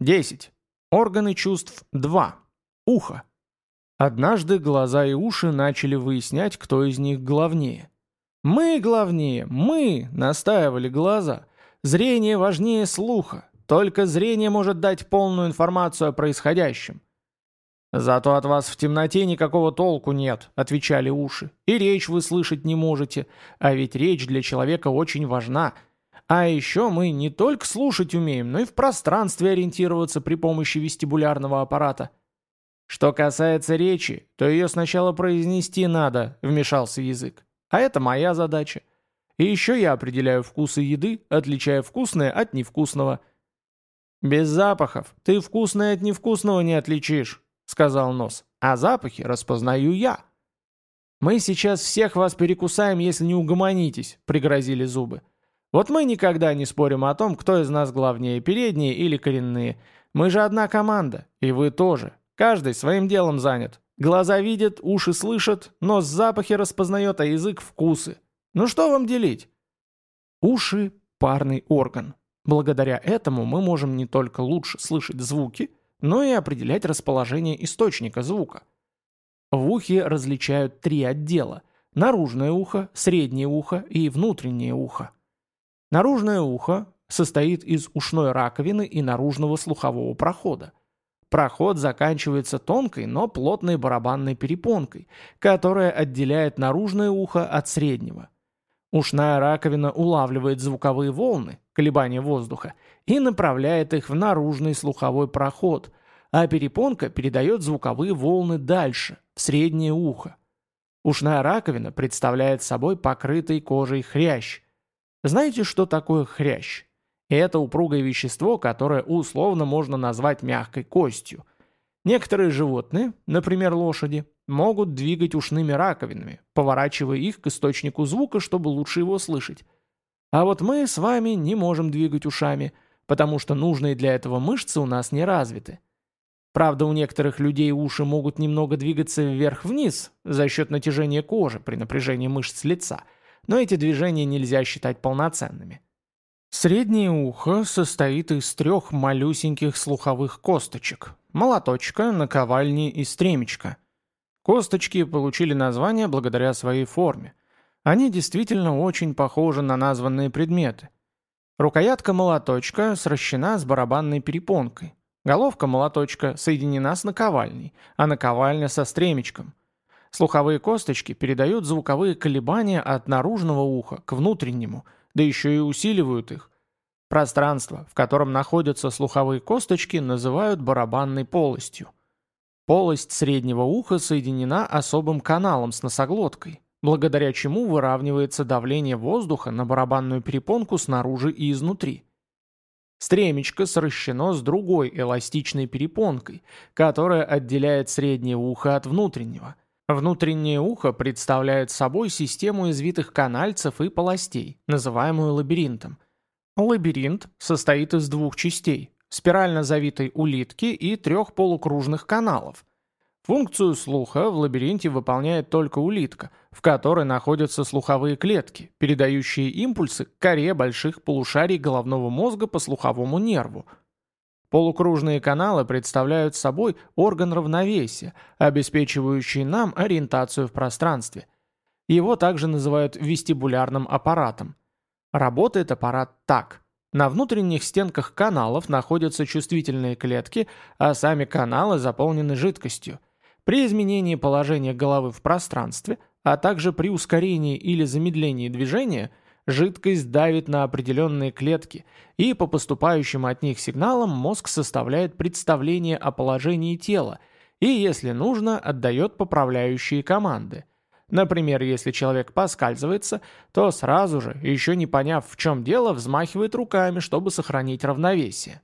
10. Органы чувств 2. Ухо. Однажды глаза и уши начали выяснять, кто из них главнее. «Мы главнее, мы!» — настаивали глаза. «Зрение важнее слуха. Только зрение может дать полную информацию о происходящем». «Зато от вас в темноте никакого толку нет», — отвечали уши. «И речь вы слышать не можете. А ведь речь для человека очень важна. А еще мы не только слушать умеем, но и в пространстве ориентироваться при помощи вестибулярного аппарата». «Что касается речи, то ее сначала произнести надо», — вмешался язык. «А это моя задача. И еще я определяю вкусы еды, отличая вкусное от невкусного». «Без запахов ты вкусное от невкусного не отличишь», — сказал нос. «А запахи распознаю я». «Мы сейчас всех вас перекусаем, если не угомонитесь», — пригрозили зубы. «Вот мы никогда не спорим о том, кто из нас главнее, передние или коренные. Мы же одна команда, и вы тоже. Каждый своим делом занят. Глаза видят, уши слышат, нос запахи распознает, а язык вкусы. Ну что вам делить? Уши – парный орган. Благодаря этому мы можем не только лучше слышать звуки, но и определять расположение источника звука. В ухе различают три отдела – наружное ухо, среднее ухо и внутреннее ухо. Наружное ухо состоит из ушной раковины и наружного слухового прохода. Проход заканчивается тонкой, но плотной барабанной перепонкой, которая отделяет наружное ухо от среднего. Ушная раковина улавливает звуковые волны, колебания воздуха, и направляет их в наружный слуховой проход, а перепонка передает звуковые волны дальше, в среднее ухо. Ушная раковина представляет собой покрытый кожей хрящ. Знаете, что такое хрящ? Это упругое вещество, которое условно можно назвать мягкой костью. Некоторые животные, например лошади, могут двигать ушными раковинами, поворачивая их к источнику звука, чтобы лучше его слышать. А вот мы с вами не можем двигать ушами, потому что нужные для этого мышцы у нас не развиты. Правда, у некоторых людей уши могут немного двигаться вверх-вниз за счет натяжения кожи при напряжении мышц лица, но эти движения нельзя считать полноценными. Среднее ухо состоит из трех малюсеньких слуховых косточек – молоточка, наковальни и стремечка. Косточки получили название благодаря своей форме. Они действительно очень похожи на названные предметы. Рукоятка молоточка сращена с барабанной перепонкой. Головка молоточка соединена с наковальней, а наковальня со стремечком. Слуховые косточки передают звуковые колебания от наружного уха к внутреннему – да еще и усиливают их. Пространство, в котором находятся слуховые косточки, называют барабанной полостью. Полость среднего уха соединена особым каналом с носоглоткой, благодаря чему выравнивается давление воздуха на барабанную перепонку снаружи и изнутри. Стремечко сращено с другой эластичной перепонкой, которая отделяет среднее ухо от внутреннего – Внутреннее ухо представляет собой систему извитых канальцев и полостей, называемую лабиринтом. Лабиринт состоит из двух частей – спирально завитой улитки и трех полукружных каналов. Функцию слуха в лабиринте выполняет только улитка, в которой находятся слуховые клетки, передающие импульсы к коре больших полушарий головного мозга по слуховому нерву – Полукружные каналы представляют собой орган равновесия, обеспечивающий нам ориентацию в пространстве. Его также называют вестибулярным аппаратом. Работает аппарат так. На внутренних стенках каналов находятся чувствительные клетки, а сами каналы заполнены жидкостью. При изменении положения головы в пространстве, а также при ускорении или замедлении движения – Жидкость давит на определенные клетки, и по поступающим от них сигналам мозг составляет представление о положении тела и, если нужно, отдает поправляющие команды. Например, если человек поскальзывается, то сразу же, еще не поняв в чем дело, взмахивает руками, чтобы сохранить равновесие.